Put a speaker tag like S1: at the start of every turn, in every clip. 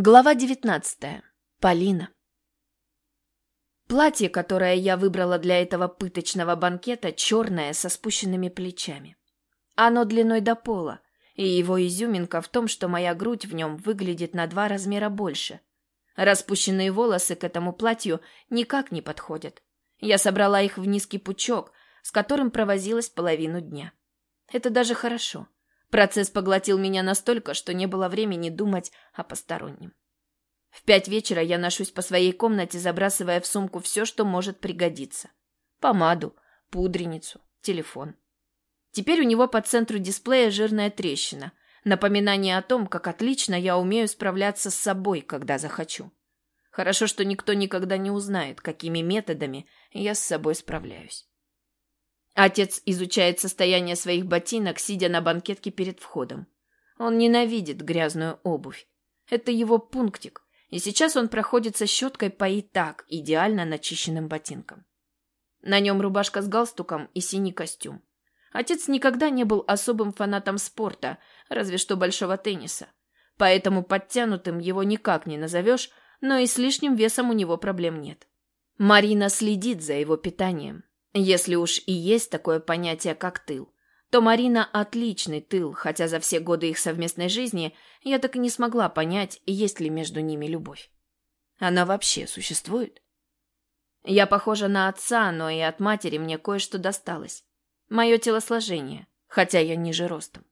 S1: Глава 19. Полина. Платье, которое я выбрала для этого пыточного банкета, черное, со спущенными плечами. Оно длиной до пола, и его изюминка в том, что моя грудь в нем выглядит на два размера больше. Распущенные волосы к этому платью никак не подходят. Я собрала их в низкий пучок, с которым провозилась половину дня. Это даже хорошо. Процесс поглотил меня настолько, что не было времени думать о постороннем. В пять вечера я ношусь по своей комнате, забрасывая в сумку все, что может пригодиться. Помаду, пудреницу, телефон. Теперь у него по центру дисплея жирная трещина. Напоминание о том, как отлично я умею справляться с собой, когда захочу. Хорошо, что никто никогда не узнает, какими методами я с собой справляюсь. Отец изучает состояние своих ботинок, сидя на банкетке перед входом. Он ненавидит грязную обувь. Это его пунктик, и сейчас он проходится щеткой по и так идеально начищенным ботинкам. На нем рубашка с галстуком и синий костюм. Отец никогда не был особым фанатом спорта, разве что большого тенниса. Поэтому подтянутым его никак не назовешь, но и с лишним весом у него проблем нет. Марина следит за его питанием, если уж и есть такое понятие, как тыл, то Марина отличный тыл, хотя за все годы их совместной жизни я так и не смогла понять, есть ли между ними любовь. Она вообще существует? Я похожа на отца, но и от матери мне кое-что досталось. Мое телосложение, хотя я ниже ростом.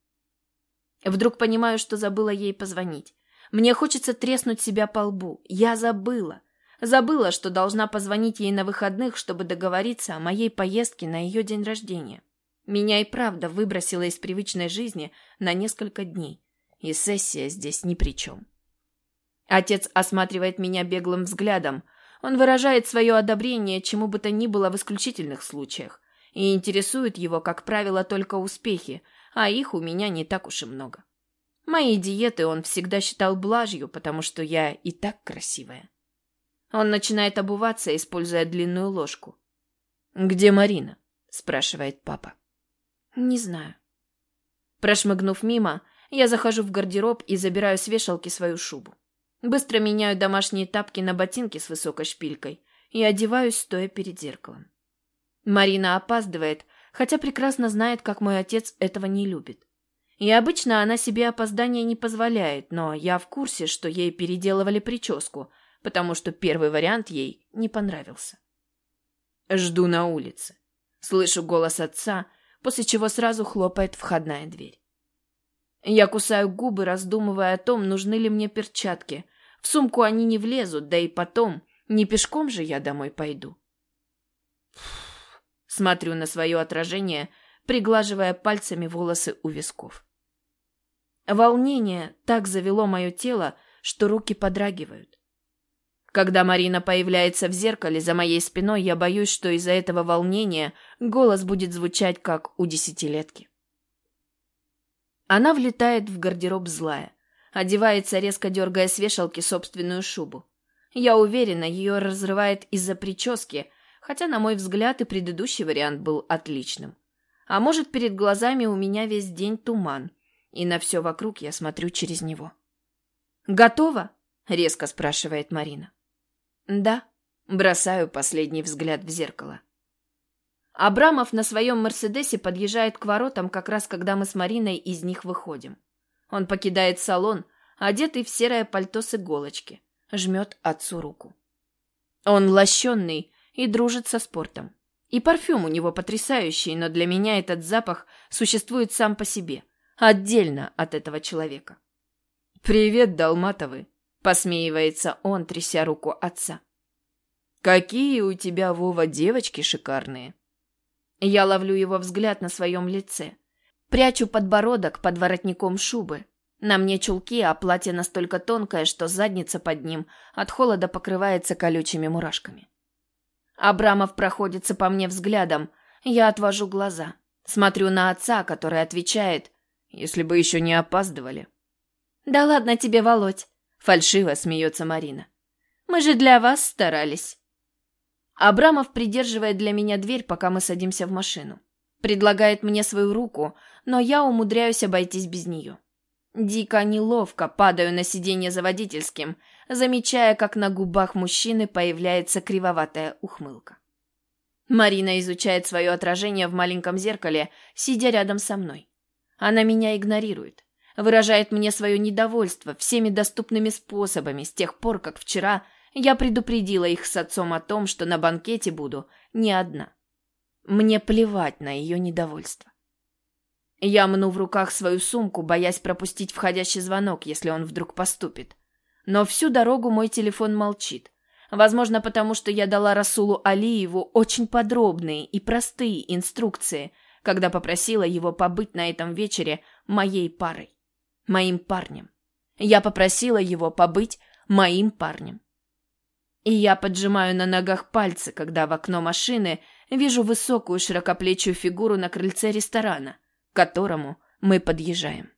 S1: Вдруг понимаю, что забыла ей позвонить. Мне хочется треснуть себя по лбу. Я забыла. Забыла, что должна позвонить ей на выходных, чтобы договориться о моей поездке на ее день рождения. Меня и правда выбросило из привычной жизни на несколько дней. И сессия здесь ни при чем. Отец осматривает меня беглым взглядом. Он выражает свое одобрение чему бы то ни было в исключительных случаях. И интересует его, как правило, только успехи, а их у меня не так уж и много. Мои диеты он всегда считал блажью, потому что я и так красивая. Он начинает обуваться, используя длинную ложку. «Где Марина?» – спрашивает папа. «Не знаю». Прошмыгнув мимо, я захожу в гардероб и забираю с вешалки свою шубу. Быстро меняю домашние тапки на ботинки с высокой шпилькой и одеваюсь, стоя перед зеркалом. Марина опаздывает, хотя прекрасно знает, как мой отец этого не любит. И обычно она себе опоздания не позволяет, но я в курсе, что ей переделывали прическу – потому что первый вариант ей не понравился. Жду на улице. Слышу голос отца, после чего сразу хлопает входная дверь. Я кусаю губы, раздумывая о том, нужны ли мне перчатки. В сумку они не влезут, да и потом, не пешком же я домой пойду. Смотрю на свое отражение, приглаживая пальцами волосы у висков. Волнение так завело мое тело, что руки подрагивают. Когда Марина появляется в зеркале за моей спиной, я боюсь, что из-за этого волнения голос будет звучать, как у десятилетки. Она влетает в гардероб злая, одевается, резко дергая с вешалки собственную шубу. Я уверена, ее разрывает из-за прически, хотя, на мой взгляд, и предыдущий вариант был отличным. А может, перед глазами у меня весь день туман, и на все вокруг я смотрю через него. «Готово?» — резко спрашивает Марина. Да, бросаю последний взгляд в зеркало. Абрамов на своем «Мерседесе» подъезжает к воротам как раз когда мы с Мариной из них выходим. Он покидает салон, одетый в серое пальто с иголочки, жмет отцу руку. Он лощенный и дружит со спортом. И парфюм у него потрясающий, но для меня этот запах существует сам по себе, отдельно от этого человека. «Привет, Долматовы!» Посмеивается он, тряся руку отца. «Какие у тебя, Вова, девочки шикарные!» Я ловлю его взгляд на своем лице. Прячу подбородок под воротником шубы. На мне чулки, а платье настолько тонкое, что задница под ним от холода покрывается колючими мурашками. Абрамов проходится по мне взглядом. Я отвожу глаза. Смотрю на отца, который отвечает, если бы еще не опаздывали. «Да ладно тебе, Володь. Фальшиво смеется Марина. Мы же для вас старались. Абрамов придерживает для меня дверь, пока мы садимся в машину. Предлагает мне свою руку, но я умудряюсь обойтись без нее. Дико неловко падаю на сиденье за водительским, замечая, как на губах мужчины появляется кривоватая ухмылка. Марина изучает свое отражение в маленьком зеркале, сидя рядом со мной. Она меня игнорирует, выражает мне свое недовольство всеми доступными способами с тех пор, как вчера я предупредила их с отцом о том, что на банкете буду не одна. Мне плевать на ее недовольство. Я мну в руках свою сумку, боясь пропустить входящий звонок, если он вдруг поступит. Но всю дорогу мой телефон молчит. Возможно, потому что я дала Расулу Алиеву очень подробные и простые инструкции, когда попросила его побыть на этом вечере моей парой. Моим парнем. Я попросила его побыть моим парнем. И я поджимаю на ногах пальцы, когда в окно машины вижу высокую широкоплечую фигуру на крыльце ресторана – к которому мы подъезжаем.